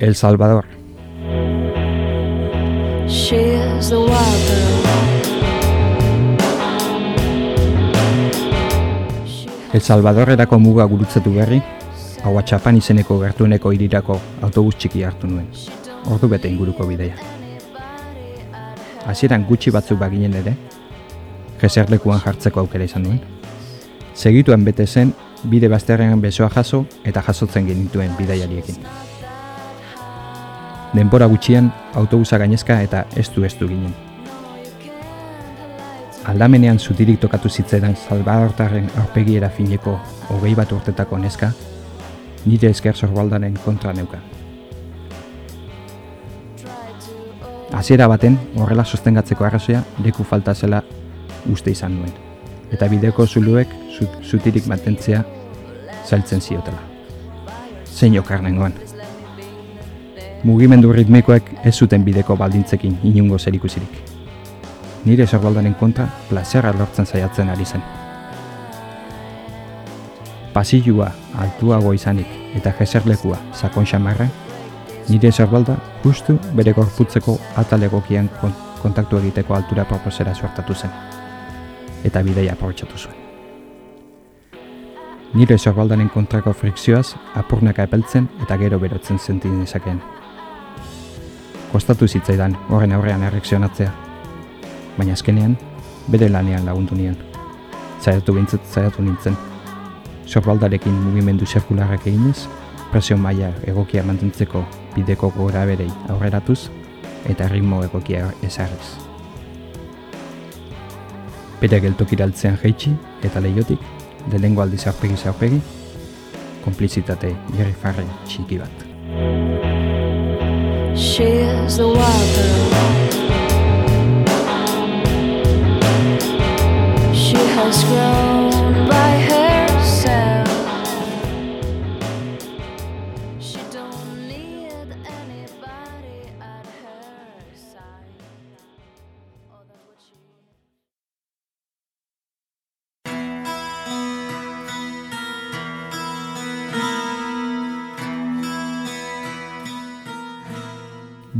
El Salvador. El Salvadorrerako muga gurutzatu berri, hau izeneko gertueneko irirako autobus txiki hartu nuen. Ordu bete inguruko bidea. Hasieran gutxi batzuk baginen ere, jeserlekuan jartzeko aukera izan nuen. Segituan bete zen, bide bazterrean besoa jaso eta jasotzen genituen bidaiariekin. Denbora gutxian autobusa gainezka eta estu estu ginen. Aldamenean zutirik tokatu zitzaidan Salvadortarren aurpegiera fineko hogei bat urtetako neska, nire esker sorbaldaren kontra neuka. Hasiera baten horrela sostengatzeko arrazoia leku falta zela uste izan nuen. Eta bideko zuluek zut- zutirik mantentzea zailtzen ziotela. Zein okar nengoan. Mugimendu ritmikoek ez zuten bideko baldintzekin inungo zerikusirik. Nire sorbaldaren kontra plazerra lortzen saiatzen ari zen. Pasilua altuago izanik eta jeserlekua sakon xamarra, nire sorbalda justu bere gorputzeko atal egokian kon- kontaktu egiteko altura proposera suertatu zen. Eta bideia aprobetxatu zuen. Nire sorbaldaren kontrako frikzioaz apurnaka epeltzen eta gero berotzen zentin dezakeen. Kostatu zitzaidan horren aurrean errekzionatzea, baina azkenean bere lanean lagundu nion. Zaiatu bintzat zaiatu nintzen. Sorbaldarekin mugimendu zirkularrak eginez, presio maila egokia mantentzeko bideko gora berei aurreratuz eta ritmo egokia ezarriz. Bere geltokira altzean jaitsi eta leiotik, lehengo aldiz aurpegi aurpegi, konplizitate gerrifarre txiki bat. She is the wild girl. She has grown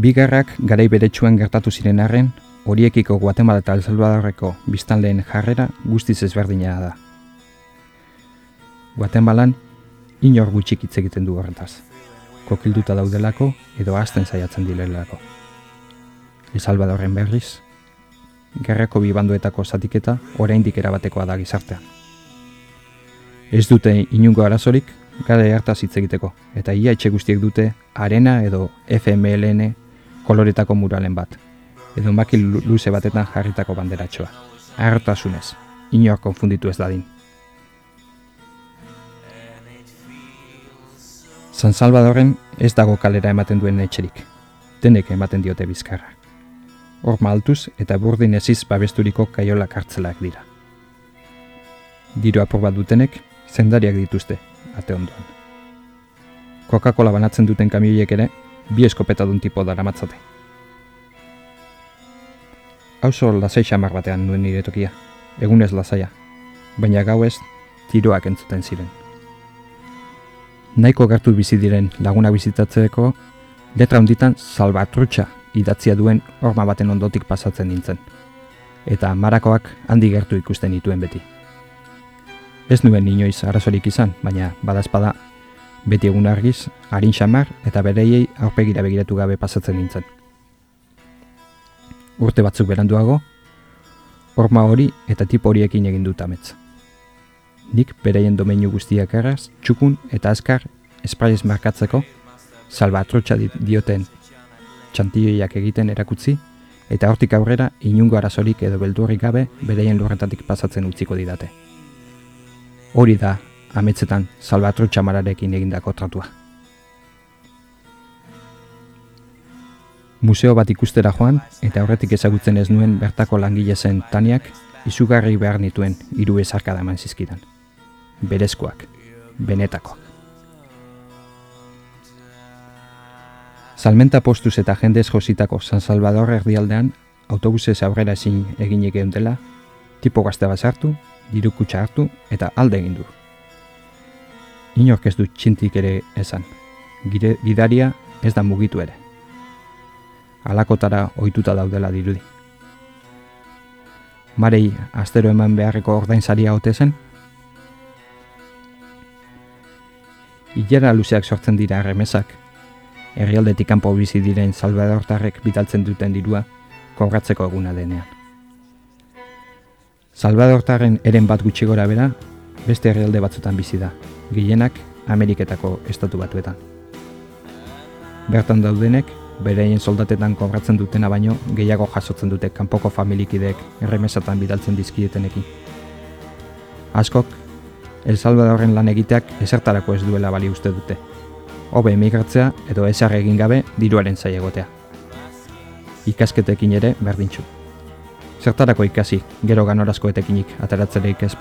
Bigarrak garai beretsuan gertatu ziren arren, horiekiko Guatemala eta El Salvadorreko biztanleen jarrera guztiz ezberdina da. Guatemalan inor gutxik hitz egiten du horretaz. Kokilduta daudelako edo hasten saiatzen direlako. El Salvadorren berriz, gerrako bibanduetako zatiketa oraindik erabatekoa da gizartean. Ez dute inungo arazorik gara hartaz hitz egiteko, eta ia etxe guztiek dute arena edo FMLN koloretako muralen bat, edo maki lu- luze batetan jarritako banderatxoa. Hartasunez, inor konfunditu ez dadin. San Salvadorren ez dago kalera ematen duen etxerik, denek ematen diote bizkarra. Hor maltuz eta burdin eziz babesturiko kaiola kartzelak dira. Diru apur bat dutenek, zendariak dituzte, ate ondoan. Coca-Cola banatzen duten kamioiek ere, bi eskopetadun tipo daramatzate. Hauzo lasai xamar batean nuen nire tokia, egunez lasaia, baina gauez tiroak entzuten ziren. Nahiko gertu bizi diren laguna bizitatzeko, letra honditan salbatrutxa idatzia duen horma baten ondotik pasatzen nintzen. Eta marakoak handi gertu ikusten dituen beti. Ez nuen inoiz arazorik izan, baina badazpada beti egun argiz, harin xamar eta bereiei aurpegira begiratu gabe pasatzen nintzen. Urte batzuk beranduago, horma hori eta tipo horiekin egin dut amets. Nik bereien domeinu guztiak erraz, txukun eta azkar espraiez markatzeko, salbatrutxa di- dioten txantioiak egiten erakutzi, eta hortik aurrera inungo arazorik edo beldurrik gabe bereien lurretatik pasatzen utziko didate. Hori da, ametzetan salbatrutxa mararekin egindako tratua. Museo bat ikustera joan eta aurretik ezagutzen ez nuen bertako langile zen Taniak izugarri behar nituen hiru ezarkada eman zizkidan. Berezkoak, benetakoak. Salmenta postuz eta jendez jositako San Salvador erdialdean autobusez aurrera ezin eginik dela, tipo gazte bat diru kutsa hartu eta alde egin du. Inork ez du txintik ere esan. Gire, gidaria ez da mugitu ere. Alakotara ohituta daudela dirudi. Marei astero eman beharreko ordainsaria ote zen? Ilera luzeak sortzen dira erremesak, herrialdetik kanpo bizi diren salvadortarrek bidaltzen duten dirua kobratzeko eguna denean. Salvadortarren eren bat gutxi gora bera, beste herrialde batzutan bizi da, gehienak Ameriketako estatu batuetan. Bertan daudenek, bereien soldatetan kobratzen dutena baino gehiago jasotzen dute kanpoko familikideek erremesatan bidaltzen dizkietenekin. Askok, El Salvadorren lan egiteak esertarako ez duela bali uste dute. Hobe emigratzea edo ezar egin gabe diruaren zai egotea. Ikasketekin ere berdintxu. Zertarako ikasi, gero ganorazko etekinik ateratzeleik ez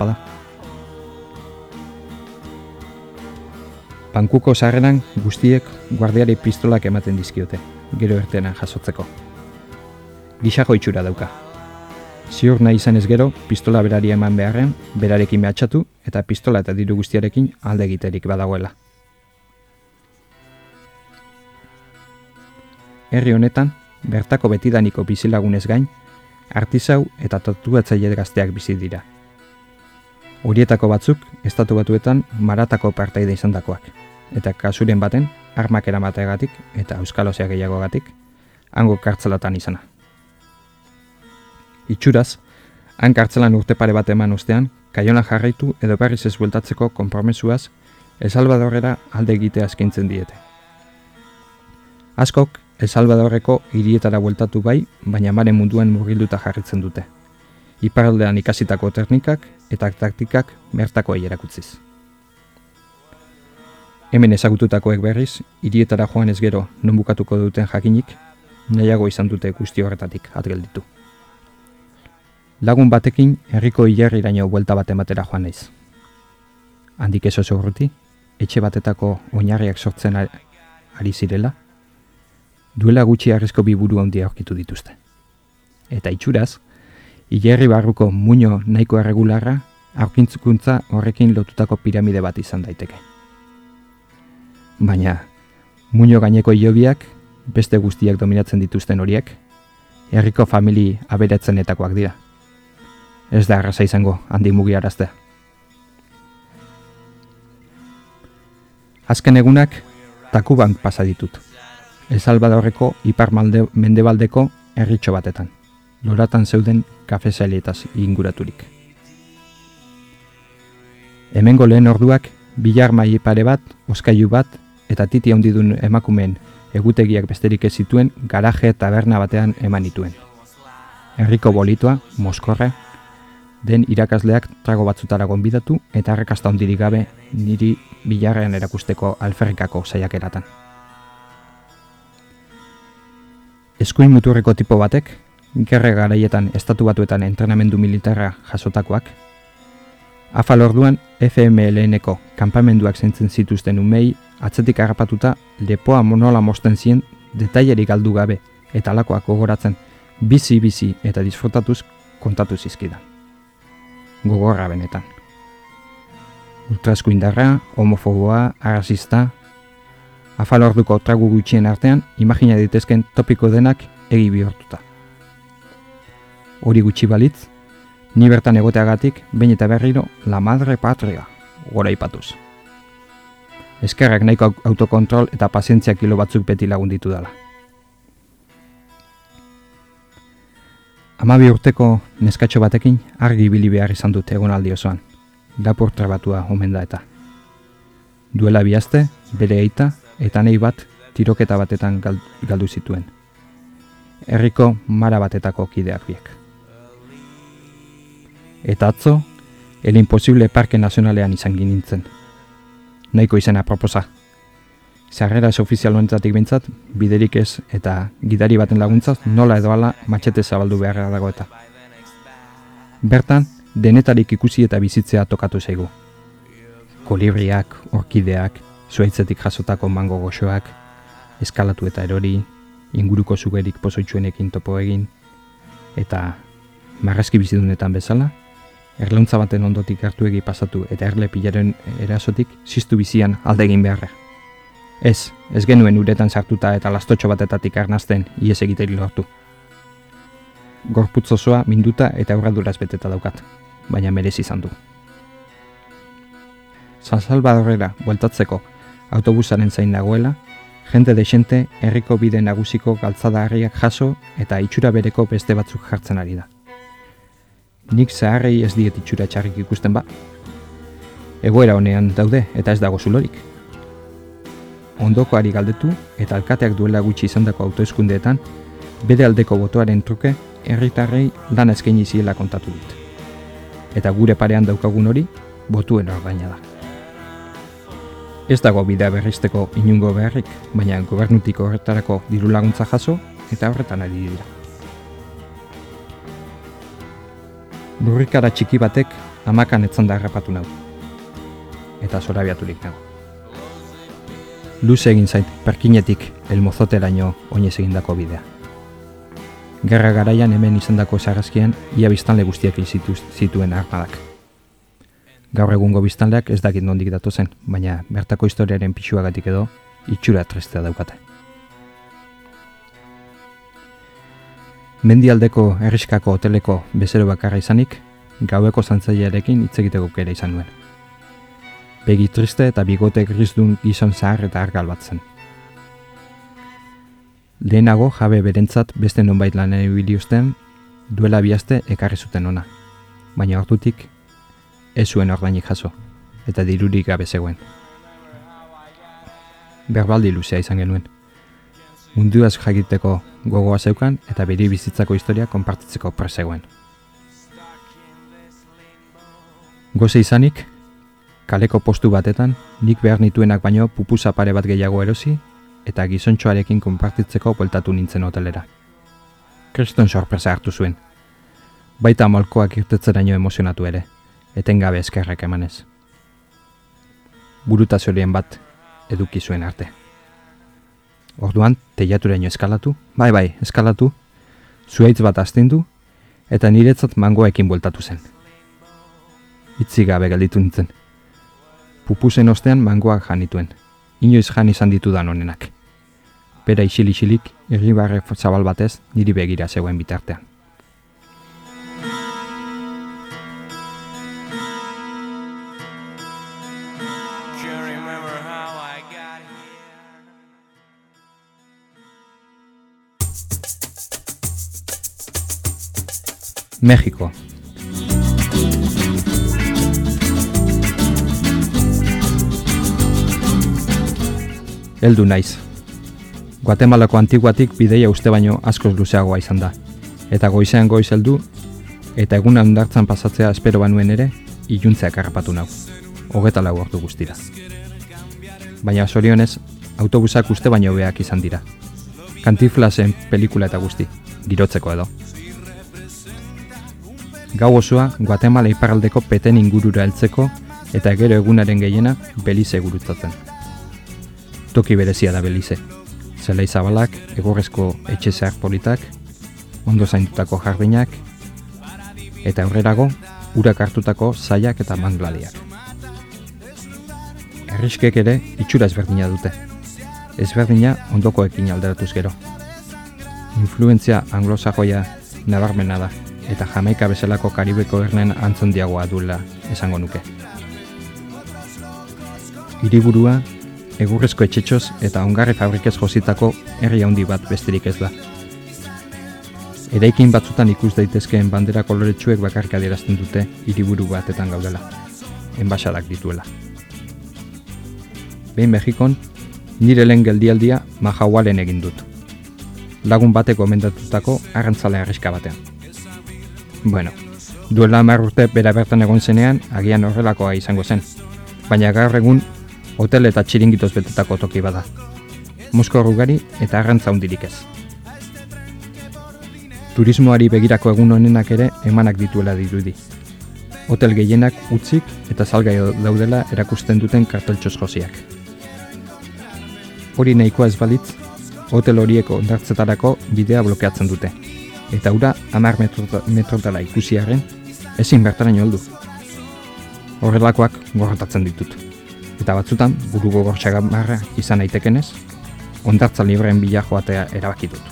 bada. Bankuko sarreran guztiek guardiari pistolak ematen dizkiote, gero ertena jasotzeko. Gixako itxura dauka. Ziur nahi izan ez gero, pistola berari eman beharren, berarekin mehatxatu eta pistola eta diru guztiarekin alde egiterik badagoela. Herri honetan, bertako betidaniko bizilagunez gain, artizau eta tatuatzaile gazteak bizi dira. Horietako batzuk, estatu batuetan maratako partaide izandakoak, eta kasuren baten, armak eramateagatik eta euskalosea gehiagogatik, hango kartzelatan izana. Itxuraz, han kartzelan urte pare bat eman ostean, kaiona jarraitu edo berriz ez bueltatzeko konpromesuaz, El Salvadorrera alde egitea eskintzen diete. Askok, El Salvadorreko hirietara bueltatu bai, baina mare munduan murgilduta jarritzen dute. Iparaldean ikasitako teknikak eta taktikak bertako erakutziz. Hemen ezagututakoek berriz, hirietara joan ez gero non bukatuko duten jakinik, nahiago izan dute guzti horretatik atgelditu. Lagun batekin herriko hilarriraino buelta bat ematera joan naiz. Handik ez oso urruti, etxe batetako oinarriak sortzen ari zirela, duela gutxi arrezko biburu handia aurkitu dituzte. Eta itxuraz, hilerri barruko muño nahiko erregularra, aurkintzukuntza horrekin lotutako piramide bat izan daiteke. Baina, muño gaineko hilobiak, beste guztiak dominatzen dituzten horiek, herriko famili aberatzenetakoak dira. Ez da erraza izango handi mugiaraztea. Azken egunak, Takuban pasa ditut. El Salvadorreko ipar mendebaldeko herritxo batetan. Loratan zeuden kafe zailetaz inguraturik. Hemengo lehen orduak, bilar mai pare bat, oskailu bat, eta titi handidun emakumeen egutegiak besterik ez zituen garaje taberna batean eman nituen. Herriko bolitoa, moskorra, den irakasleak trago batzutara gonbidatu eta arrakasta hondirik gabe niri bilarrean erakusteko alferrikako saiakeratan. Eskuin muturreko tipo batek, gerre garaietan estatu batuetan entrenamendu militarra jasotakoak, Afal orduan FMLN-eko kanpamenduak zentzen zituzten umei atzetik harrapatuta lepoa monola mosten zien detailerik galdu gabe eta alakoak gogoratzen bizi-bizi eta disfrutatuz kontatu zizkidan. Gogorra benetan. Ultraskuindarra, homofoboa, arrasista, afal orduko tragu gutxien artean imagina ditezken topiko denak egi bihurtuta. Hori gutxi balitz, ni bertan egoteagatik behin eta berriro la madre patria gora ipatuz. Eskerrak nahiko au- autokontrol eta pazientzia kilo batzuk beti lagunditu dela. Amabi urteko neskatxo batekin argi ibili behar izan dute egonaldi osoan. Lapur trabatua omen da eta. Duela bihazte, bere eita eta nahi bat tiroketa batetan gal- galdu zituen. Herriko mara batetako kideak biek. Eta atzo, El Imposible Parke Nazionalean izan ginintzen. Nahiko izena proposa. Sarrera ez ofizial honetatik bintzat, biderik ez eta gidari baten laguntzaz nola edo ala matxete zabaldu beharra dago eta. Bertan, denetarik ikusi eta bizitzea tokatu zaigu. Kolibriak, orkideak, zuaitzetik jasotako mango goxoak, eskalatu eta erori, inguruko zugerik pozoitsuenekin topo egin, eta marrazki bizidunetan bezala, erlauntza baten ondotik hartu egi pasatu eta erle pilaren erasotik ziztu bizian alde egin beharra. Ez, ez genuen uretan sartuta eta lastotxo batetatik arnazten ies egiteri lortu. Gorputz osoa minduta eta aurraduraz beteta daukat, baina merezi izan du. San Salvadorrera bueltatzeko autobusaren zain dagoela, jende desente herriko bide nagusiko galtzada harriak jaso eta itxura bereko beste batzuk jartzen ari da. Nik zaharrei ez diet itxura txarrik ikusten ba. Egoera honean daude eta ez dago zulorik. Ondokoari galdetu eta alkateak duela gutxi izandako autoeskundeetan, bere aldeko botoaren truke herritarrei lan eskaini ziela kontatu dit. Eta gure parean daukagun hori, botuen ordaina da. Ez dago bidea berrizteko inungo beharrik, baina gobernutik horretarako diru laguntza jaso eta horretan ari dira. Lurrikara txiki batek amakan etzan da harrapatu nau. Eta zorabiaturik nago. Luze egin zait perkinetik elmozoteraino oinez egindako bidea. Gerra garaian hemen izandako sarrazkian ia biztanle guztiak zitu- zituen armadak. Gaur egungo biztanleak ez dakit nondik datozen, baina bertako historiaren pixuagatik edo itxura trestea daukate. Mendialdeko herriskako hoteleko bezero bakarra izanik, gaueko zantzailearekin hitz egiteko aukera izan nuen. Begi triste eta bigote grizdun gizon zahar eta argal bat zen. Lehenago jabe berentzat beste nonbait lanen ibili usten, duela bihazte ekarri zuten ona. Baina ordutik ez zuen ordainik jaso, eta dirurik gabe zegoen. Berbaldi luzea izan genuen. Munduaz jakiteko gogoa zeukan eta bere bizitzako historia konpartitzeko prest zegoen. Goze izanik, kaleko postu batetan, nik behar nituenak baino pupusa pare bat gehiago erosi, eta gizontxoarekin konpartitzeko bueltatu nintzen hotelera. Kriston sorpresa hartu zuen. Baita molkoak irtetzeraino emozionatu ere, etengabe eskerrek emanez. Burutazorien bat eduki zuen arte. Orduan, teiaturaino eskalatu, bai bai, eskalatu, zuaitz bat astindu, eta niretzat mangoekin bueltatu zen. Itzi gabe gelditu nintzen. Pupusen ostean mangoak janituen, inoiz jan izan ditudan honenak. Bera isil-isilik, irribarre zabal batez niri begira zegoen bitartean. Mexiko. Heldu naiz. Guatemalako antiguatik bideia uste baino askoz luzeagoa izan da. Eta goizean goiz heldu, eta eguna ondartzan pasatzea espero banuen ere, iluntzeak harrapatu nau. Hogeta lau ordu guztira. Baina sorionez, autobusak uste baino hobeak izan dira. Kantiflasen pelikula eta guzti, girotzeko edo. Gau osoa Guatemala iparraldeko peten ingurura heltzeko eta gero egunaren gehiena Belize gurutzatzen. Toki berezia da Belize. Zelai zabalak, egorrezko etxe zehar politak, ondo zaindutako jardinak, eta aurrerago urak hartutako zaiak eta mangladiak. Erriskek ere itxura ezberdina dute. Ezberdina ondokoekin alderatuz gero. Influentzia anglosajoia nabarmena da, eta Jamaika bezalako Karibeko hernen antzondiagoa duela esango nuke. Hiriburua, egurrezko etxetxoz eta ongarri fabrikez jositako herri handi bat besterik ez da. Eraikin batzutan ikus daitezkeen bandera koloretsuek bakarrik adierazten dute hiriburu batetan gaudela. Enbaxadak dituela. Behin Mexikon, nire lehen geldialdia Mahahualen egin dut. Lagun batek gomendatutako arrantzale arriska batean. Bueno, duela hamar urte bera bertan egon zenean, agian horrelakoa izango zen. Baina gaur egun, hotel eta txiringitoz betetako toki bada. Moskor ugari eta arrantza hundirik ez. Turismoari begirako egun honenak ere emanak dituela dirudi. Hotel gehienak utzik eta salgai daudela erakusten duten karteltxoz josiak. Hori nahikoa ez balitz, hotel horieko ondartzetarako bidea blokeatzen dute. Eta ura hamar metrota- metrotara ikusi arren, ezin bertaraino heldu. Horrelakoak gorrotatzen ditut. eta batzutan buru gogortxagamarra izan naitekenez, ondartza libreen bila joatea erabaki dut.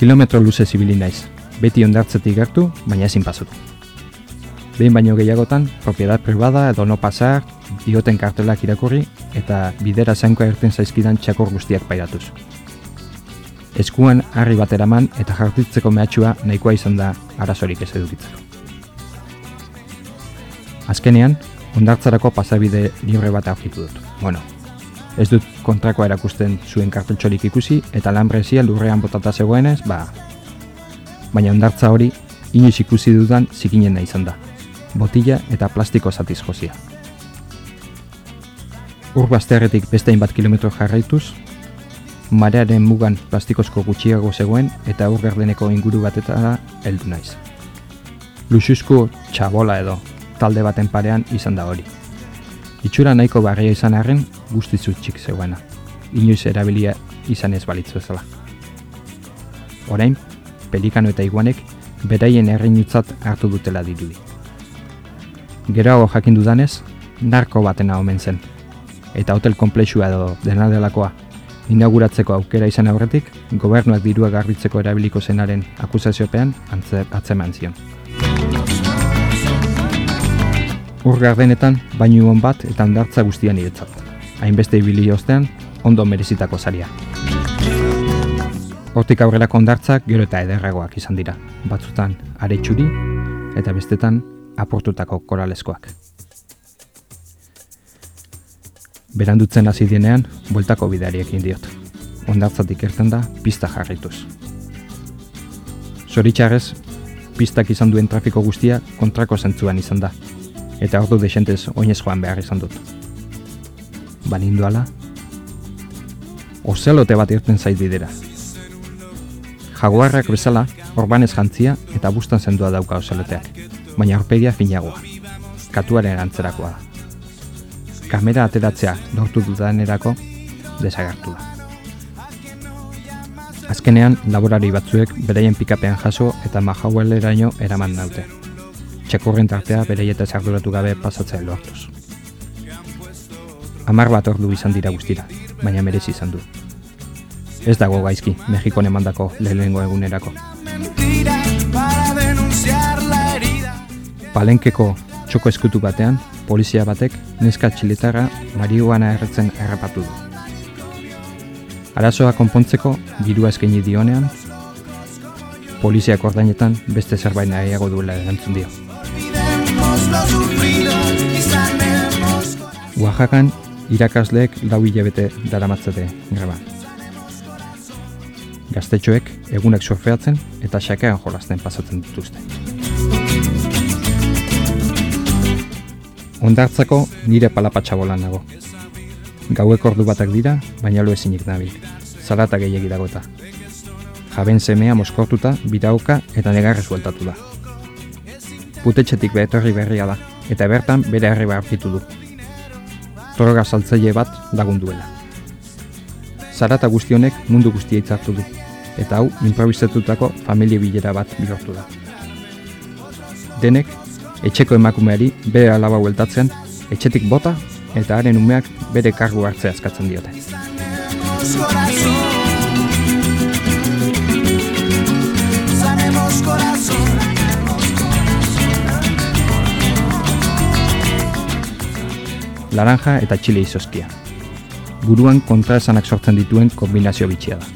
Kilometro luze zibili naiz, beti ondartzetik gertu, baina ezin pasatu. Behin baino gehiagotan, propiedad privada edo no pasar, dioten kartelak irakurri eta bidera zainko erten zaizkidan txakor guztiak pairatuz. Eskuan harri bat eraman eta jartitzeko mehatxua nahikoa izan da arazorik ez edukitzeko. Azkenean, ondartzarako pasabide libre bat aurkitu dut. Bueno, ez dut kontrakoa erakusten zuen karteltxorik ikusi eta lanbrezia lurrean botata zegoenez, ba... Baina ondartza hori, inoiz ikusi dudan zikinen nahi izan da. Botila eta plastiko zatiz jozia. Ur bazterretik beste hainbat kilometro jarraituz, marearen mugan plastikozko gutxiago zegoen eta ur gardeneko inguru batetara heldu naiz. Luxuzko txabola edo talde baten parean izan da hori. Itxura nahiko barria izan arren guztiz utxik zegoena. Inoiz erabilia izan ez balitz bezala. Orain, pelikano eta iguanek beraien erreinutzat hartu dutela dirudi. Geroago jakin dudanez, narko batena omen zen. Eta hotel komplexua edo dena delakoa inauguratzeko aukera izan aurretik, gobernuak dirua garbitzeko erabiliko zenaren akusaziopean atzeman zion. Ur gardenetan bainu on bat eta ondartza guztia niretzat. Hainbeste ibili ostean, ondo merezitako saria. Hortik aurrerako ondartzak gero eta ederragoak izan dira. Batzutan are eta bestetan aportutako koraleskoak. Berandutzen hasi dienean, bueltako bideari ekin diot. Ondartzatik irten da, pista jarraituz. Zoritxarrez, pistak izan duen trafiko guztia kontrako zentzuan izan da, eta ordu desentez oinez joan behar izan dut. Banindu ala, ozelote bat irten zait bidera. Jaguarrak bezala, orbanez jantzia eta bustan zendua dauka ozeloteak, baina aurpegia finagoa, katuaren antzerakoa da. Kamera ateratzea lortu dudanerako desagertu da. Azkenean, laborari batzuek beraien pikapean jaso eta majaueleraino eraman naute. Txakurren tartea bereietaz arduratu gabe pasatzea lortuz. Amar bat ordu izan dira guztira, baina merezi izan du. Ez dago gaizki, Mexikon emandako lehenengo egunerako. Palenkeko txoko eskutu batean, polizia batek neska txiletarra marihuana erretzen errapatu du. Arazoa konpontzeko dirua eskaini dionean, poliziak ordainetan beste zerbait nahiago duela erantzun dio. Oaxacan irakasleek lau hilabete daramatzate greban. Gaztetxoek egunak surfeatzen eta xakean jolasten pasatzen dituzte. Ondartzako nire palapatxabolan nago. Gauek ordu batak dira, baina lo ezinik nabil. Zarata gehiagi dago eta. Jaben semea moskortuta, birauka eta negarrez bueltatu da. Putetxetik behetorri berria da, eta bertan bere arreba aurkitu du. Droga saltzaile bat lagunduela. Zarata guzti honek mundu guztia hitzartu du, eta hau improvisatutako familia bilera bat bihurtu da. Denek, etxeko emakumeari bere alaba bueltatzen, etxetik bota eta haren umeak bere kargu hartzea eskatzen diote. Laranja eta txile izoskia. Buruan kontraesanak sortzen dituen kombinazio bitxia da.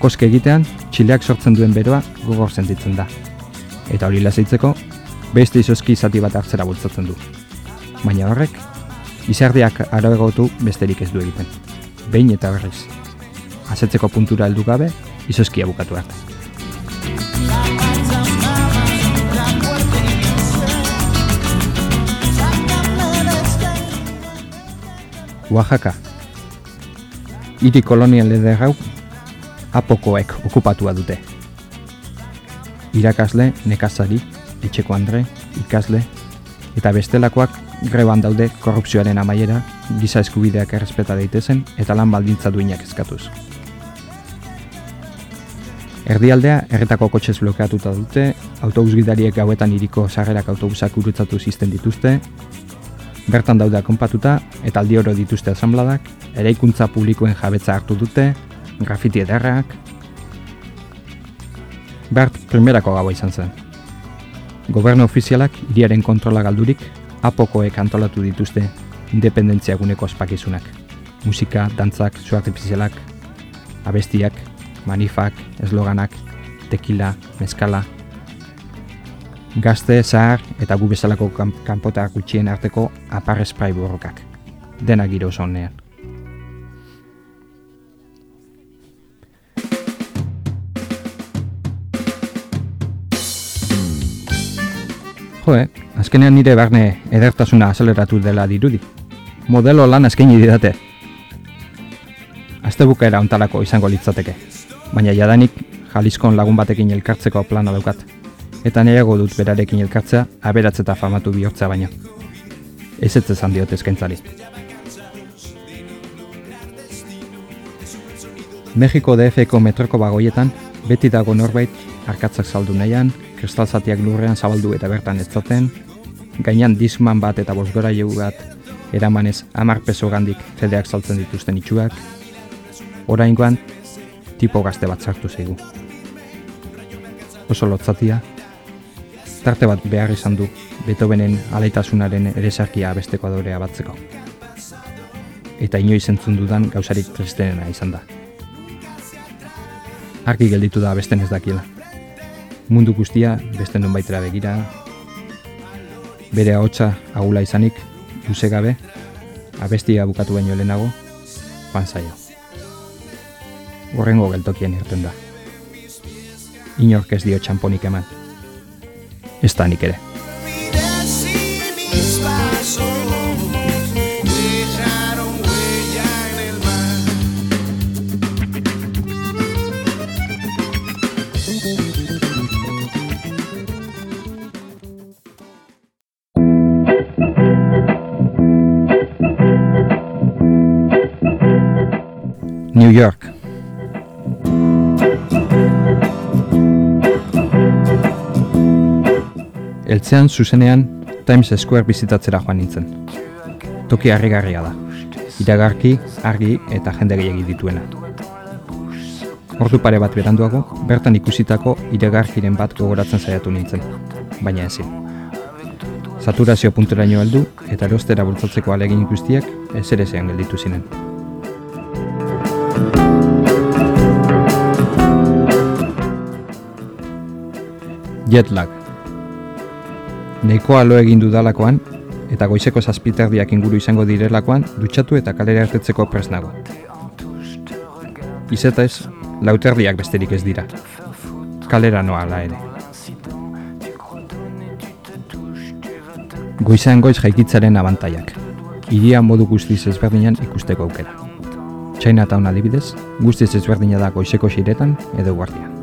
Koske egitean, txileak sortzen duen beroa gogor sentitzen da. Eta hori lasaitzeko, beste izozki zati bat hartzera bultzatzen du. Baina horrek, izerdiak aroegotu besterik ez du egiten. Behin eta berriz. Azetzeko puntura heldu gabe, izozkia bukatu arte. Oaxaca. Hiri kolonial eder hau apokoek okupatua dute. Irakasle, nekazari, etxeko andre, ikasle, eta bestelakoak greban daude korrupzioaren amaiera, giza eskubideak errespeta daitezen eta lan baldintza duinak eskatuz. Erdialdea erretako kotxez blokeatuta dute, autobus gidariek gauetan iriko sarrerak autobusak gurutzatu izten dituzte, Bertan daude konpatuta eta aldi oro dituzte asambladak, eraikuntza publikoen jabetza hartu dute, grafiti ederrak... Bert primerako gaua izan zen. Gobernu ofizialak hiriaren kontrola galdurik, apokoek antolatu dituzte independentzia guneko ospakizunak. Musika, dantzak, zu artifizialak, abestiak, manifak, esloganak, tekila, meskala, gazte, zahar eta gu bezalako kan kanpota gutxien arteko apar esprai borrokak. Dena giro oso Jo, eh? azkenean nire barne edertasuna azeleratu dela dirudi. Modelo lan eskaini didate. Azte bukaera ontalako izango litzateke. Baina jadanik Jaliskon lagun batekin elkartzeko plana daukat. Eta nahiago dut berarekin elkartzea aberatz eta famatu bihurtzea baino. Ez ez esan diot eskaintzari. Mexiko DF-ko metroko bagoietan, beti dago norbait arkatzak saldu nahian, kristalzatiak lurrean zabaldu eta bertan ez zaten, gainan diskman bat eta bosgora bat eramanez amar peso gandik fedeak saltzen dituzten itxuak, oraingoan tipo gazte bat sartu zaigu. Oso lotzatia, tarte bat behar izan du Beethovenen alaitasunaren eresarkia besteko adorea batzeko. Eta inoiz entzun dudan gauzarik tristenena izan da. Argi gelditu da besten ez dakiela. Mundu guztia beste baitera begira, bere ahotsa agula izanik, luze gabe, abestia bukatu baino lehenago, joan zaio. Horrengo geltokien irten da. Inork ez dio txamponik eman. Ez da nik ere. New York. Eltzean zuzenean Times Square bizitatzera joan nintzen. Toki harrigarria da. Iragarki, argi eta jende gehiagi dituena. Ordu pare bat beranduago, bertan ikusitako iragarkiren bat gogoratzen saiatu nintzen, baina ezin. Saturazio punturaino heldu eta erostera bultzatzeko alegin guztiak ezerezean gelditu ziren. Jet lag. Neikoa lo egin dudalakoan, eta goizeko zazpiterdiak inguru izango direlakoan, dutxatu eta kalera ertetzeko prest nago. Izeta ez, lauterdiak besterik ez dira. Kalera noa ala ere. Goizean goiz jaikitzaren abantaiak. Iria modu guztiz ezberdinan ikusteko aukera. Chinatown adibidez, guztiz ezberdina da goizeko xiretan edo guardian.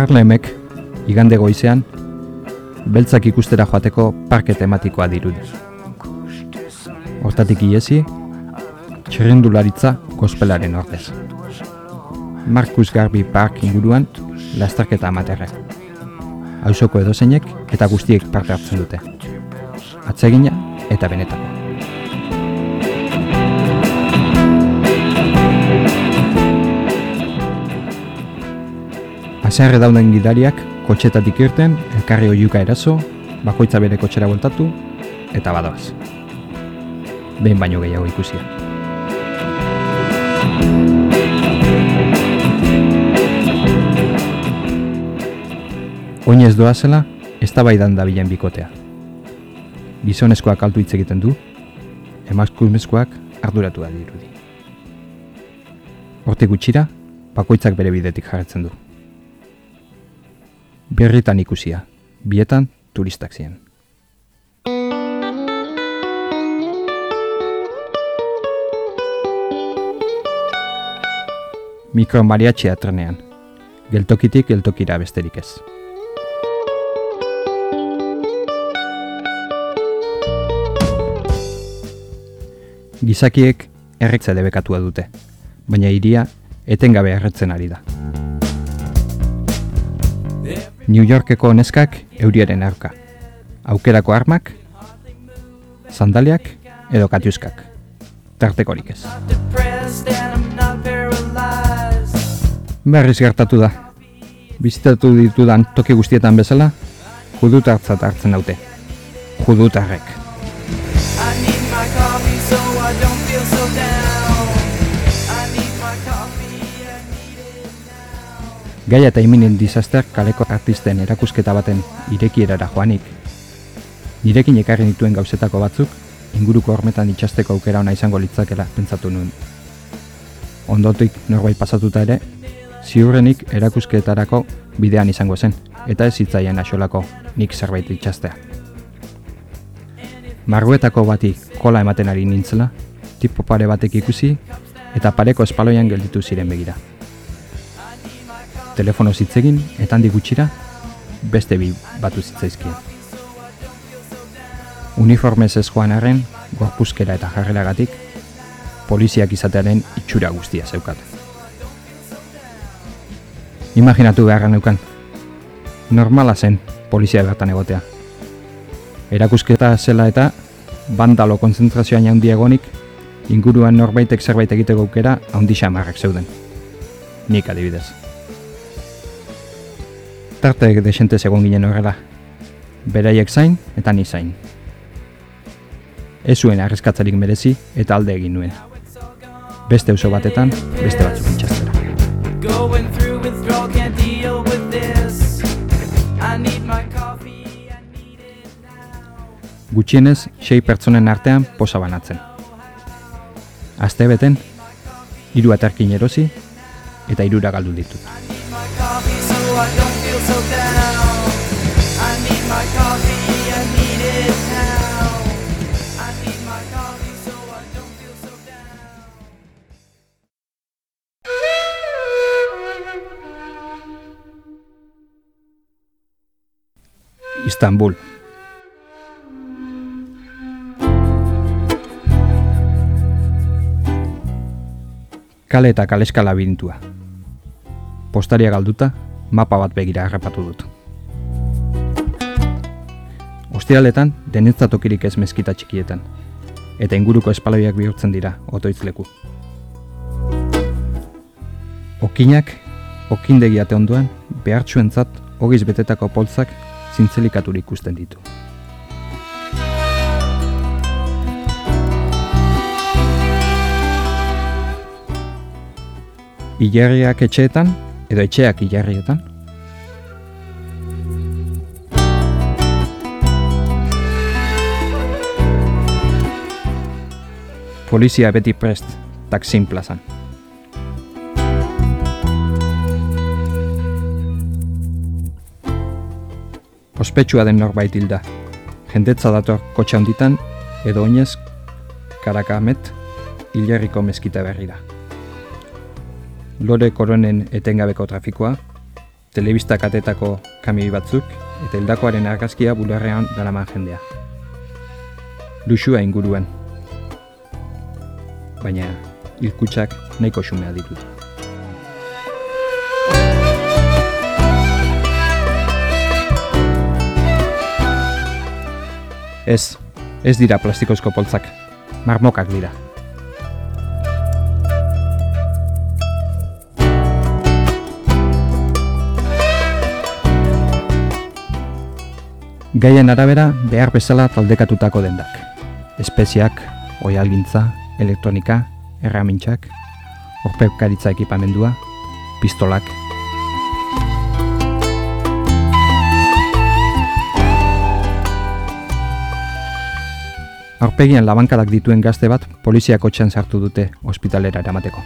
Harlemek, igande goizean, beltzak ikustera joateko parke tematikoa dirudi. Hortatik iesi, txerrendularitza gospelaren ordez. Markus Garbi Park inguruan, lasterketa amaterrek. Auzoko edozeinek eta guztiek parte hartzen dute. Atsegina eta benetako. Haserre dauden gidariak kotxetatik irten, elkarri oiuka eraso, bakoitza bere kotxera bueltatu, eta badoaz. Behin baino gehiago ikusia. Oinez doazela, eztabaidan dabilen bikotea. Gizonezkoak altu hitz egiten du, emazkumezkoak arduratu da dirudi. Hortik gutxira, bakoitzak bere bidetik jarretzen du. Berritan ikusia, bietan turistak ziren. Mikro mariatxea trenean, geltokitik geltokira besterik ez. Gizakiek erretza debekatua dute, baina hiria etengabe erretzen ari da. New Yorkeko neskak euriaren aurka. Aukerako armak, sandaliak edo katiuskak. Tartekorik ez. Berriz gertatu da. Bizitatu ditudan toki guztietan bezala, judutartzat hartzen daute. Judutarrek. Gaia eta imminent disaster kaleko artisten erakusketa baten irekierara joanik. Nirekin ekarri dituen gauzetako batzuk, inguruko hormetan itxasteko aukera ona izango litzakela pentsatu nuen. Ondotik norbait pasatuta ere, ziurrenik erakusketarako bidean izango zen, eta ez zitzaien axolako nik zerbait itxastea. Marruetako bati kola ematen ari nintzela, tipo pare batek ikusi, eta pareko espaloian gelditu ziren begira telefono zitzegin eta handi gutxira beste bi batu zitzaizkien. Uniformez ez joan arren, gorpuzkera eta jarreragatik, poliziak izatearen itxura guztia zeukaten. Imaginatu beharra neukan. Normala zen polizia bertan egotea. Erakusketa zela eta bandalo konzentrazioan handi egonik, inguruan norbaitek zerbait egiteko aukera handi xamarrak zeuden. Nik adibidez. Tarte desente egon ginen horrela. Beraiek zain eta ni zain. Ez zuen arriskatzarik merezi eta alde egin nuen. Beste auzo batetan, beste batzuk itxastera. Gutxienez, sei pertsonen artean posa banatzen. Aste beten, hiru aterkin erosi eta hirura galdu ditut. I need my coffee, I need it now. I need my coffee so I don't feel so down. Istanbul. Kale eta kaleska labirintua. Postaria galduta, mapa bat begira harrapatu dut. Ostiraletan, denetza tokirik ez mezkita txikietan, eta inguruko espaloiak bihurtzen dira, otoitzleku. Okinak, okindegi ate ondoan, behartsuentzat ogiz betetako poltzak zintzelikaturik ikusten ditu. Ilarriak etxeetan edo etxeak ilarrietan. Polizia beti prest, taksin plazan. Ospetsua den norbait hilda. Jendetza dator kotxe handitan edo oinez karakamet hilerriko mezkita berrira. Lore koronen etengabeko trafikoa, telebista katetako kamioi batzuk eta hildakoaren argazkia bularrean daraman jendea. Luxua inguruan. Baina hilkutsak nahiko xumea ditut. Ez, ez dira plastikozko poltzak, marmokak dira. Gaien arabera behar bezala taldekatutako dendak. Espeziak, oialgintza, elektronika, erramintxak, orpekaritza ekipamendua, pistolak, Aurpegian labankadak dituen gazte bat poliziak kotxean sartu dute ospitalera eramateko.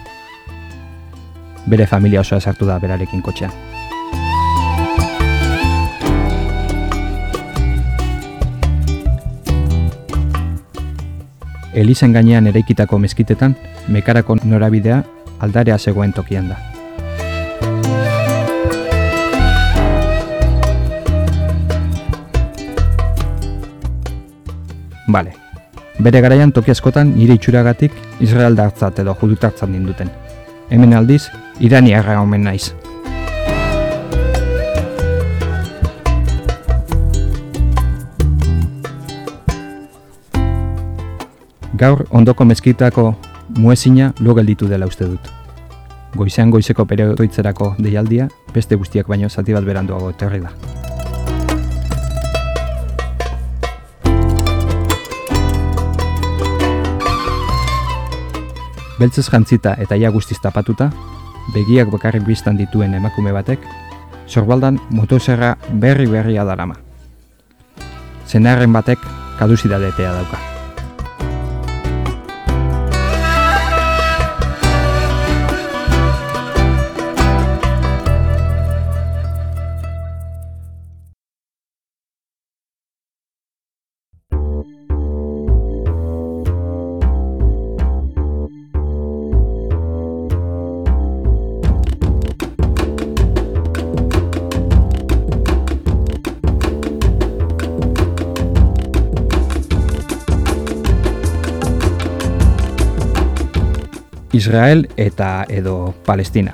Bere familia osoa sartu da berarekin kotxean. Elizen gainean eraikitako mezkitetan, mekarako norabidea aldarea zegoen tokian da. Bale, Bere garaian toki askotan nire itxuragatik Israel dartzat edo judutartzat ninduten. Hemen aldiz, iraniarra omen naiz. Gaur ondoko mezkitako muezina lo gelditu dela uste dut. Goizean goizeko pereotoitzerako deialdia, beste guztiak baino zati bat beranduago etorri da. Beltzez jantzita eta ia guztiz tapatuta, begiak bakarrik biztan dituen emakume batek, sorbaldan motoserra berri berria darama. Zenarren batek kaduzidadetea dauka. Israel eta edo Palestina.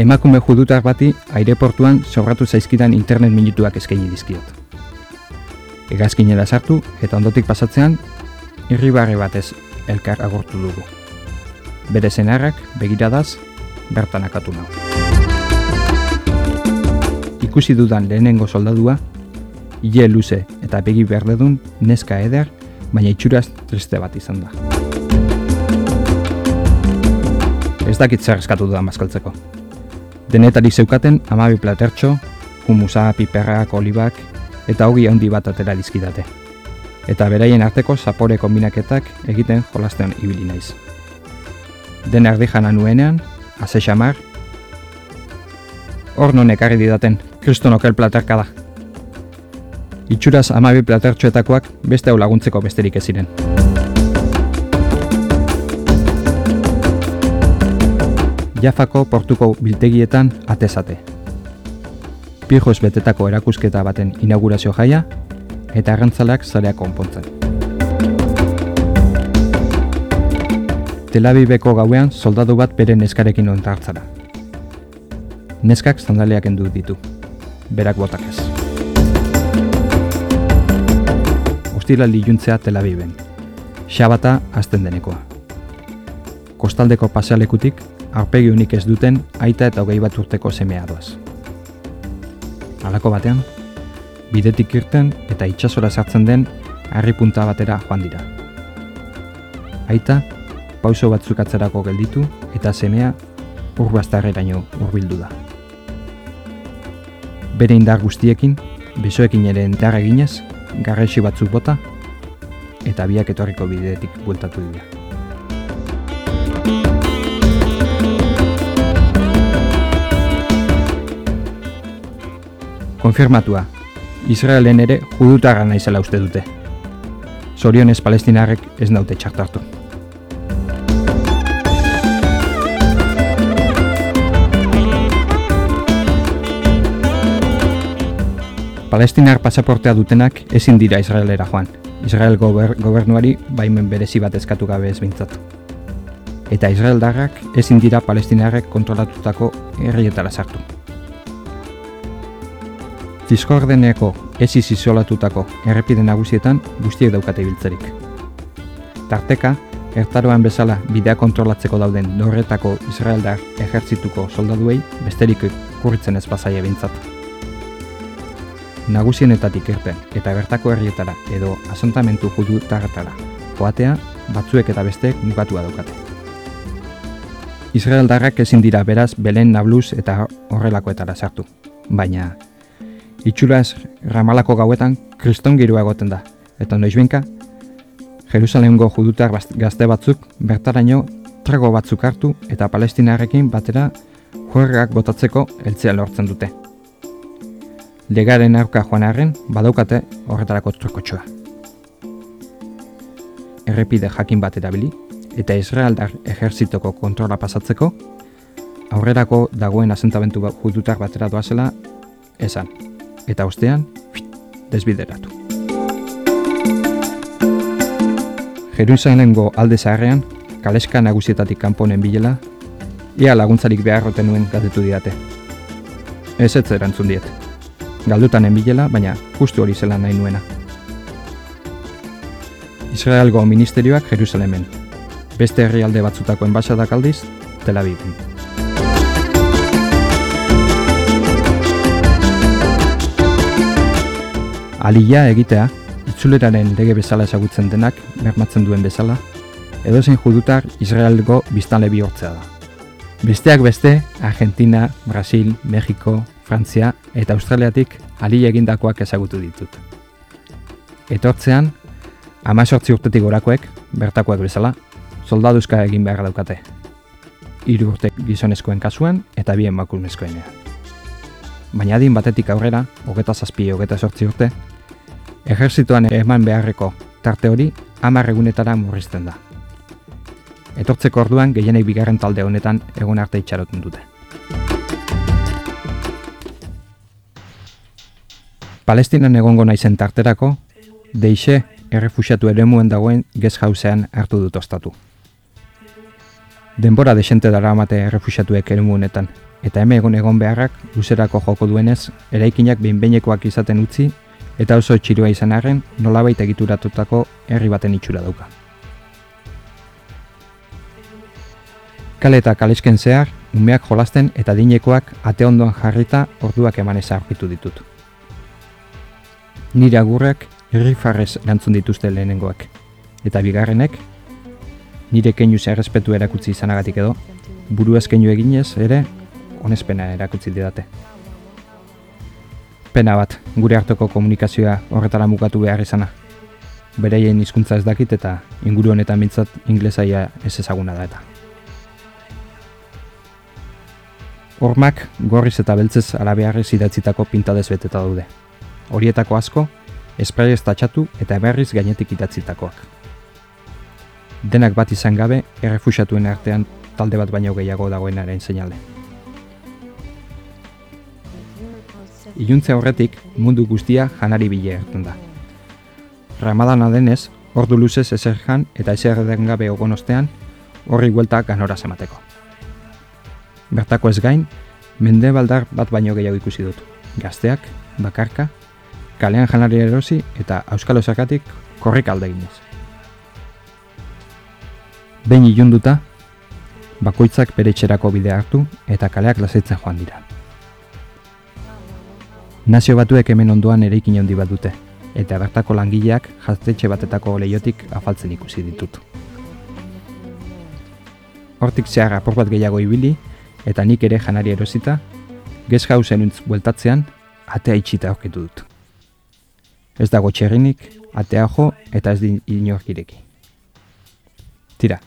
Emakume judutar bati aireportuan sobratu zaizkidan internet minutuak eskaini dizkiot. Hegazkinera sartu eta ondotik pasatzean irribarre batez elkar agortu dugu. Bere senarrak begiradaz bertan akatu nau. Ikusi dudan lehenengo soldadua ile luze eta begi berdedun neska eder, baina itxuraz triste bat izan da. Ez dakit zer eskatu dudan bazkaltzeko. Denetari zeukaten amabi platertxo, humusa, piperrak, olibak, eta hogi handi bat atera dizkidate. Eta beraien arteko zapore kombinaketak egiten jolasten ibili naiz. Den erdi jana nuenean, aze xamar, hor non ekarri didaten, kriston okel platerka da. Itxuraz amabi platertxoetakoak beste hau laguntzeko besterik ez ziren. Jafako portuko biltegietan atezate. Pijoz betetako erakusketa baten inaugurazio jaia eta arrantzaleak zaleak konpontzen. Tel Aviveko gauean soldadu bat bere neskarekin ontartzara. Neskak sandaliak endu ditu, berak botak ez. Ostira iluntzea Tel Aviven. Xabata azten denekoa. Kostaldeko pasealekutik aurpegi unik ez duten aita eta hogei bat urteko semea doaz. Halako batean, bidetik irten eta itsasora sartzen den harri punta batera joan dira. Aita, pauso batzuk atzerako gelditu eta semea urbaztarreraino hurbildu da. Bere indar guztiekin, besoekin ere enterra eginez, garresi batzuk bota, eta biak etorriko bidetik bueltatu dira. Konfirmatua, Israelen ere judutarra naizela uste dute. Zorionez palestinarrek ez naute txartartu. Palestinar pasaportea dutenak ezin dira Israelera joan. Israel gober gobernuari baimen berezi bat eskatu gabe ez bintzat. Eta Israeldarrak ezin dira palestinarrek kontrolatutako herrietara sartu. Cisjordaneko ez izolatutako errepide nagusietan guztiek daukate biltzerik. Tarteka, ertaroan bezala bidea kontrolatzeko dauden norretako Israeldar ejertzituko soldaduei besterik kurritzen ez pasaia bintzat. Nagusienetatik irten eta bertako herrietara edo asentamentu judutarretara joatea batzuek eta besteek mugatua daukate. Israeldarrak ezin dira beraz Belen Nablus eta horrelakoetara sartu, baina itxuraz ramalako gauetan kriston girua egoten da, eta noizbenka, Jerusalemgo judutar gazte batzuk bertaraino trago batzuk hartu eta palestinarrekin batera juerrak botatzeko heltzea lortzen dute. Legaren aurka joan arren, badaukate horretarako trukotxoa. Errepide jakin bat erabili, eta Israeldar ejertzitoko kontrola pasatzeko, aurrerako dagoen asentamentu ba- judutar batera doazela esan, eta ostean, desbideratu. Jerusalemgo alde zaharrean, kaleska nagusietatik kanponen bilela, ia laguntzarik beharroten nuen galdetu didate. Ez ez erantzun diet. Galdutan enbilela, baina justu hori zela nahi nuena. Israelgo ministerioak Jerusalemen, beste herrialde batzutako enbaixadak aldiz, Tel Aviven. Alia egitea, itzuleraren lege bezala ezagutzen denak bermatzen duen bezala, edozein judutar Israelgo biztanle bihurtzea da. Besteak beste, Argentina, Brasil, Mexiko, Frantzia eta Australiatik ali egindakoak ezagutu ditut. Etortzean, amazortzi urtetik gorakoek, bertakoak bezala, soldaduzka egin behar daukate. Hiru urte gizonezkoen kasuan eta bi emakumezkoenean. Baina adin batetik aurrera, hogeta zazpi hogeta sortzi urte, ejerzituan eman beharreko tarte hori hamar egunetara murrizten da. Etortzeko orduan gehienek bigarren talde honetan egun arte itxaroten dute. Palestinan egongo naizen tarterako, deixe errefusiatu eremuen dagoen guest housean hartu dut ostatu. Denbora desente dara amate errefusiatuek eremu honetan, eta eme egon egon beharrak luzerako joko duenez, eraikinak behinbeinekoak izaten utzi, eta oso txiroa izan arren nolabait egituratutako herri baten itxura dauka. Kale eta kalesken zehar, umeak jolasten eta dinekoak ate ondoan jarrita orduak emanez aurkitu ditut. Nire agurrak irrifarrez erantzun dituzte lehenengoak, eta bigarrenek, nire keinuz errespetu erakutsi izanagatik edo, buruaz keinu eginez ere, onespena erakutsi didate. Pena bat, gure hartoko komunikazioa horretara mukatu behar izana. Bereien hizkuntza ez dakit eta inguru honetan bintzat inglesaia ez ezaguna da eta. Hormak gorriz eta beltzez arabearrez idatzitako pintadez beteta daude. Horietako asko, espraiez tatxatu eta berriz gainetik idatzitakoak. Denak bat izan gabe, errefusiatuen artean talde bat baino gehiago dagoenaren seinale. Iluntze horretik mundu guztia janari bile hartzen da. Ramadana denez, ordu luzez ezer jan eta ezer den gabe ogon ostean, horri buelta ganora emateko. Bertako ez gain, mende baldar bat baino gehiago ikusi dut. Gazteak, bakarka, kalean janari erosi eta auskalo zakatik korrik alde eginez. Behin ilunduta, bakoitzak bere etxerako bidea hartu eta kaleak lasaitzen joan dira. Nazio batuek hemen ondoan eraikin handi bat dute, eta bertako langileak jaztetxe batetako leiotik afaltzen ikusi ditut. Hortik zehar apur bat gehiago ibili, eta nik ere janari erosita, houseen untz bueltatzean, atea itxita aurkitu dut. Ez dago txerrinik, atea jo eta ez din inork ireki. Tira,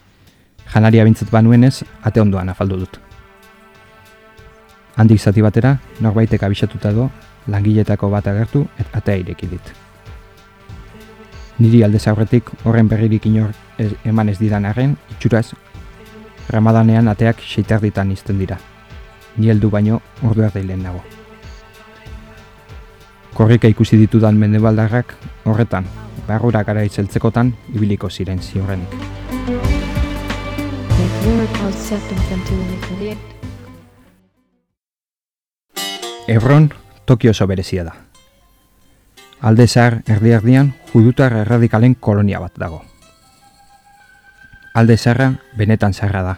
janaria bintzat banuenez, ate ondoan afaldu dut. Handik zati batera, norbaitek abisatuta do, langiletako bat agertu eta atea ireki dit. Niri aldez aurretik horren berririk inor ez, eman ez didan arren, itxuraz, ramadanean ateak seitarditan izten dira. Ni heldu baino ordu erdi lehen nago. Korrika ikusi ditudan mendebaldarrak horretan, barrura gara itzeltzekotan ibiliko ziren ziurrenik. Hebron Tokio oso berezia da. Alde zahar erdi erdian judutar erradikalen kolonia bat dago. Alde zaharra benetan zaharra da.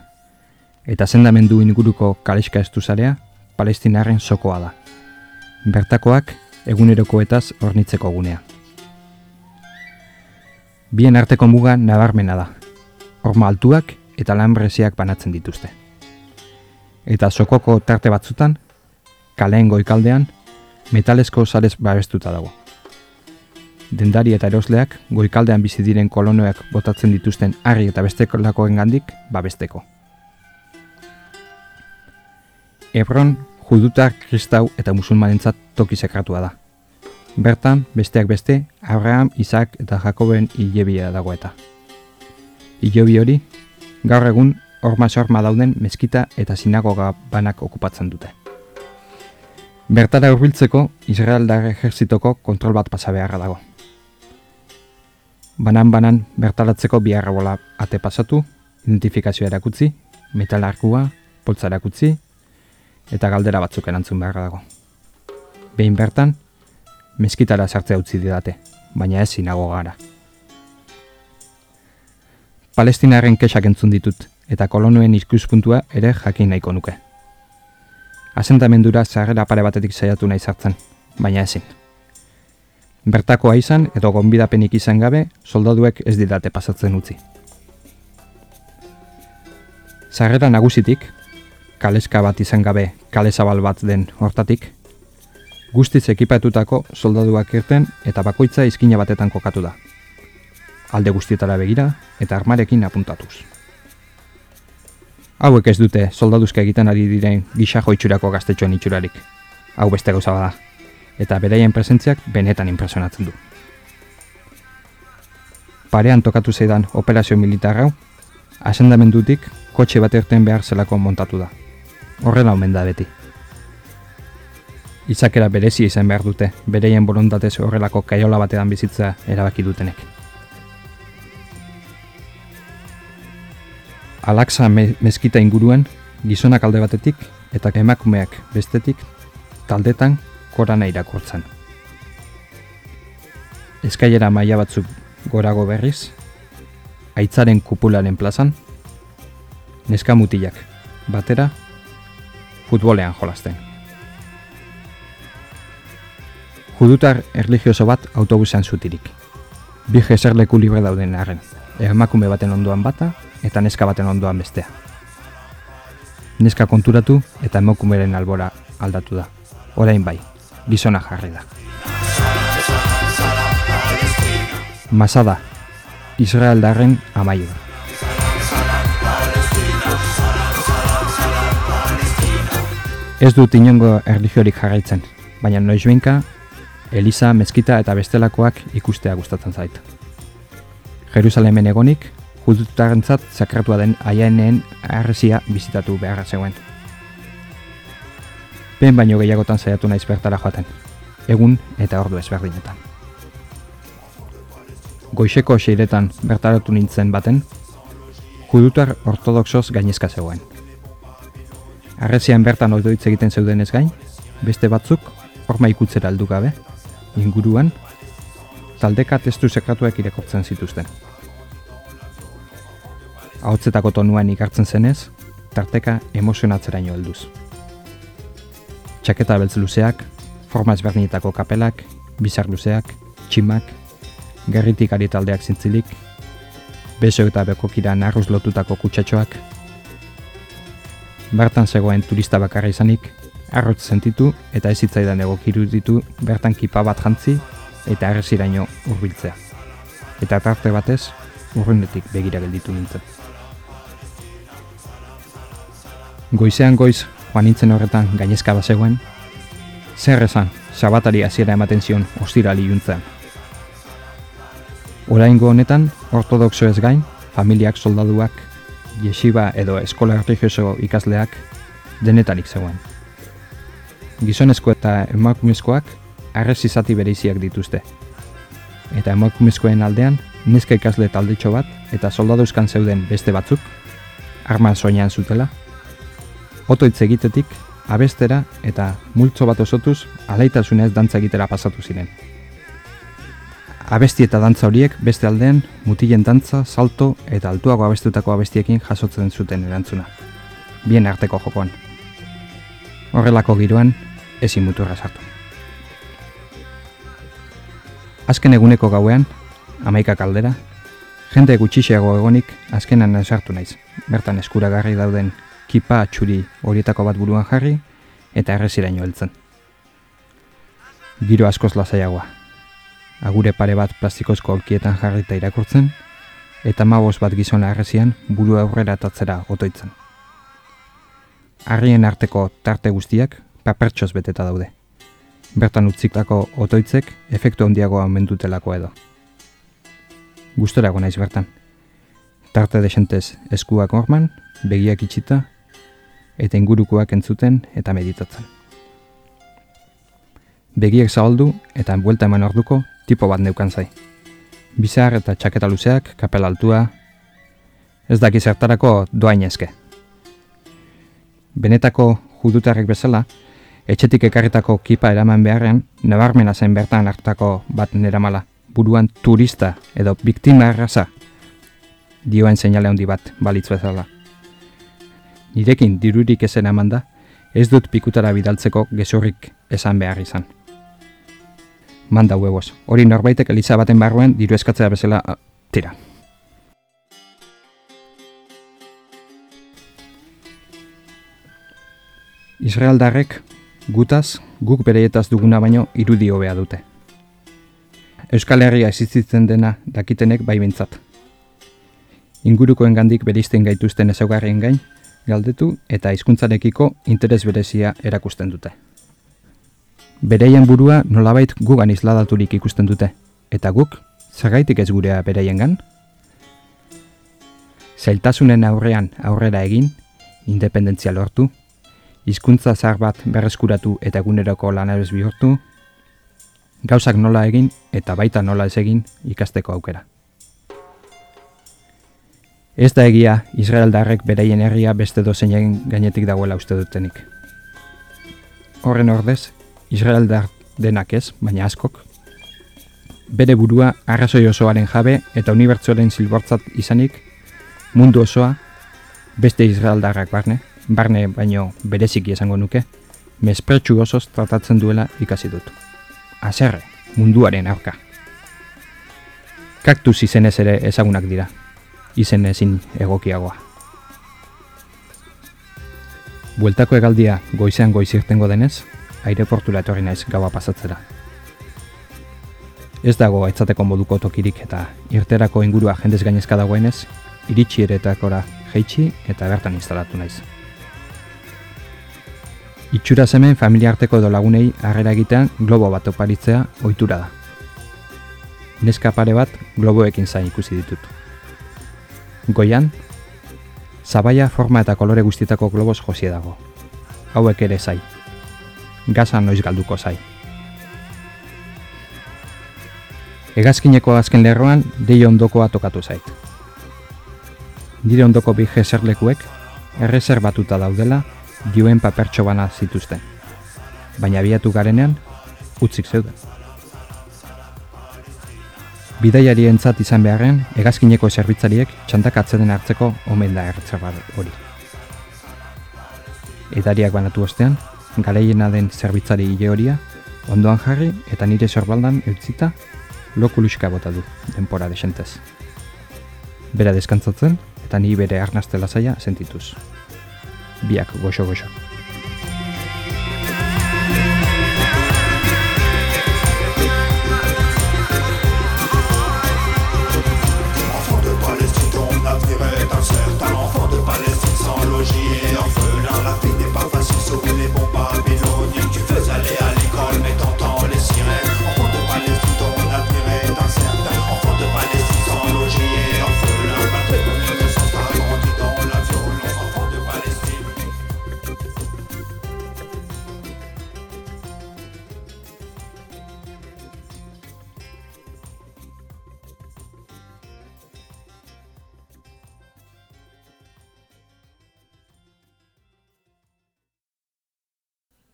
Eta zendamendu inguruko kaleska estuzarea palestinarren sokoa da. Bertakoak egunerokoetaz hornitzeko gunea. Bien arteko muga nabarmena da. Horma altuak eta lanbreziak banatzen dituzte. Eta sokoko tarte batzutan, kaleen goikaldean, metalezko sarez babestuta dago. Dendari eta erosleak goikaldean bizi diren kolonoak botatzen dituzten harri eta bestelakoen gandik babesteko. Hebron judutar, kristau eta musulmanentzat toki sekratua da. Bertan, besteak beste, Abraham, Isaac eta Jakoben hilebia dago eta. Hilobi hori, gaur egun horma sorma dauden meskita eta sinagoga banak okupatzen dute. Bertara hurbiltzeko Israeldar ejerzitoko kontrol bat pasa beharra dago. Banan-banan bertaratzeko biharra bola ate pasatu, identifikazioa erakutzi, metal arkua, poltza erakutzi, eta galdera batzuk erantzun beharra dago. Behin bertan, meskitara sartzea utzi didate, baina ez sinagogara. Palestinaren kesak entzun ditut, eta kolonoen ikuspuntua ere jakin nahiko nuke. Asentamendura zarrera pare batetik saiatu nahi sartzen, baina ezin. Bertakoa izan edo gonbidapenik izan gabe, soldaduek ez didate pasatzen utzi. Sarrera nagusitik, kaleska bat izan gabe kale zabal bat den hortatik, guztiz ekipatutako soldaduak irten eta bakoitza izkina batetan kokatu da. Alde guztietara begira eta armarekin apuntatuz. Hauek ez dute soldaduzka egiten ari diren gixajo itxurako gaztetxoen itxurarik. Hau beste gauza bada. Eta beraien presentziak benetan impresionatzen du. Parean tokatu zeidan operazio militar hau, asendamendutik kotxe bat irten behar zelako montatu da. Horrela omen da beti. Izakera berezi izan behar dute, bereien borondatez horrelako kaiola batean bizitza erabaki dutenek. Alaksa me meskita inguruan, gizonak alde batetik eta emakumeak bestetik taldetan korana irakurtzen. Eskailera maila batzuk gorago berriz, aitzaren kupularen plazan, neska mutilak, batera, futbolean jolasten. Judutar erligioso bat autobusean zutirik. Bi jeserleku libre dauden arren, emakume baten ondoan bata eta neska baten ondoan bestea. Neska konturatu eta emakumeren albora aldatu da. Orain bai, gizona jarri da. Masada, Israeldarren amaiera. Ez dut inongo erlijiorik jarraitzen, baina noizbeinka, Eliza, meskita eta bestelakoak ikustea gustatzen zait. Jerusalemen egonik, judutarentzat sakratua den aianeen arresia bizitatu beharra zegoen. Ben baino gehiagotan saiatu naiz bertara joaten, egun eta ordu ezberdinetan. Goixeko seiretan bertaratu nintzen baten, judutar ortodoxoz gainezka zegoen. Arresian bertan oidoitz egiten zeudenez gain, beste batzuk horma ikutzera aldu gabe, inguruan, taldeka testu sekratuak irakortzen zituzten. Ahotzetako tonuan ikartzen zenez, tarteka emozionatzeraino helduz. Txaketa beltz luzeak, forma ezberdinetako kapelak, bizar luzeak, tximak, gerritik ari taldeak zintzilik, beso eta bekokira narruz lotutako kutsatxoak, bertan zegoen turista bakarra izanik, arrotz sentitu eta ez zitzaidan egokiru ditu bertan kipa bat jantzi eta erreziraino hurbiltzea. Eta tarte batez, urrunetik begira gelditu nintzen. Goizean goiz, joan nintzen horretan gainezka bazegoen, zer esan, sabatari hasiera ematen zion ostirali juntzean. Oraingo honetan, ortodoxo ez gain, familiak soldaduak, yeshiba edo eskola religioso ikasleak denetarik zegoen. Gizonezko eta emakumezkoak arrez izati bereiziak dituzte. Eta emakumezkoen aldean, neska ikasle taldetxo bat eta soldaduzkan zeuden beste batzuk, arma soinean zutela, otoitz egitetik, abestera eta multzo bat osotuz alaitasunez dantza egitera pasatu ziren. Abesti eta dantza horiek beste aldean mutilen dantza, salto eta altuago abestutako abestiekin jasotzen zuten erantzuna. Bien arteko jokoan. Horrelako giroan, ezin muturra sartu. Azken eguneko gauean, amaika kaldera, jende gutxixiago egonik azkenan sartu naiz. Bertan eskuragarri dauden kipa txuri horietako bat buruan jarri eta erreziraino heltzen. Giro askoz lasaiagoa. Agure pare bat plastikozko aulkietan jarrita irakurtzen, eta mabos bat gizona errezian buru aurrera atatzera otoitzen. Harrien arteko tarte guztiak papertxoz beteta daude. Bertan utzikako otoitzek efektu handiagoa mendutelako edo. Gustorago naiz bertan. Tarte desentez eskuak orman, begiak itxita, eta ingurukoak entzuten eta meditatzen. Begiek zabaldu eta buelta eman orduko tipo bat neukan zai. Bizar eta txaketa luzeak, kapela altua, ez daki zertarako doain eske. Benetako judutarrek bezala, Etxetik ekarritako kipa eraman beharren, nabarmena zen bertan hartako bat neramala, buruan turista edo biktima erraza, dioen seinale handi bat balitz bezala. Nirekin dirurik ezen eman da, ez dut pikutara bidaltzeko gezurrik esan behar izan. Manda huevos, hori norbaitek eliza baten barruan diru eskatzea bezala, tira. Israeldarrek gutaz, guk bereietaz duguna baino irudi hobea dute. Euskal Herria existitzen dena dakitenek bai bintzat. Ingurukoen gandik berizten gaituzten ezaugarrien gain, galdetu eta hizkuntzarekiko interes berezia erakusten dute. Bereien burua nolabait gugan isladaturik ikusten dute, eta guk, zergaitik ez gurea bereiengan? Zailtasunen aurrean aurrera egin, independentzia lortu, hizkuntza zahar bat berreskuratu eta eguneroko lanabez bihurtu, gauzak nola egin eta baita nola ez egin ikasteko aukera. Ez da egia Israeldarrek beraien herria beste dozeinen gainetik dagoela uste dutenik. Horren ordez, Israeldar denak ez, baina askok, bere burua arrazoi osoaren jabe eta unibertsuaren zilbortzat izanik, mundu osoa, beste Israeldarrak barne, barne baino bereziki esango nuke, mespretsu osoz tratatzen duela ikasi dut. Aserre, munduaren aurka. Kaktus izenez ere ezagunak dira, izen ezin egokiagoa. Bueltako egaldia goizean goiz irtengo denez, aireportura etorri naiz gaua pasatzera. Ez dago aitzateko moduko tokirik eta irterako ingurua jendez gainezka dagoenez, iritsi eretakora jeitsi eta bertan instalatu naiz. Itxura hemen familia arteko edo lagunei harrera egitean globo bat oparitzea ohitura da. Neska pare bat globoekin zain ikusi ditut. Goian, zabaia forma eta kolore guztietako globos josie dago. Hauek ere zai. Gaza noiz galduko zai. Hegazkineko azken lerroan dei ondokoa tokatu zait. Nire ondoko bi jeserlekuek erreserbatuta daudela dioen papertxo bana zituzten. Baina abiatu garenean, utzik zeuden. Bidaiari entzat izan beharren, hegazkineko zerbitzariek txantak atzeden hartzeko omen da erretzerbar hori. Edariak banatu ostean, garaiena den zerbitzari hile horia, ondoan jarri eta nire sorbaldan eutzita lokuluska bota du denpora desentez. Bera deskantzatzen eta ni bere arnazte lasaia sentituz. Biak goxo-goxo.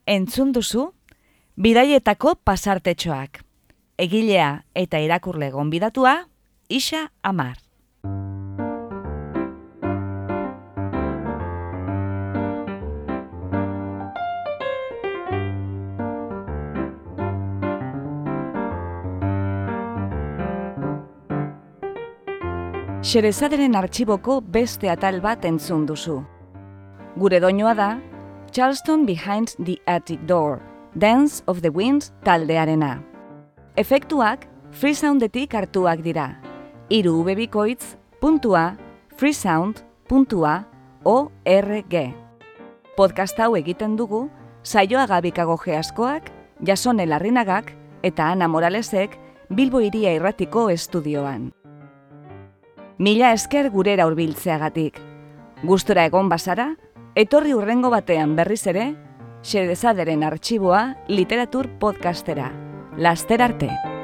Entzun duzu, bidaietako pasartetxoak. Egilea eta irakurle gonbidatua, Isa Amar. Xerezaderen artxiboko beste atal bat entzun duzu. Gure doinoa da, Charleston Behind the Attic Door, Dance of the Winds taldearena. Efektuak freesoundetik hartuak dira. Iru ubebikoitz puntua freesound puntua org. Podcast hau egiten dugu, saioa gabikago geaskoak, jasone larrinagak eta Ana Moralesek Bilbo iria irratiko estudioan. Mila esker gurera hurbiltzeagatik. Gustora egon bazara, etorri urrengo batean berriz ere, xedezaderen artxiboa literatur podcastera. Laster arte!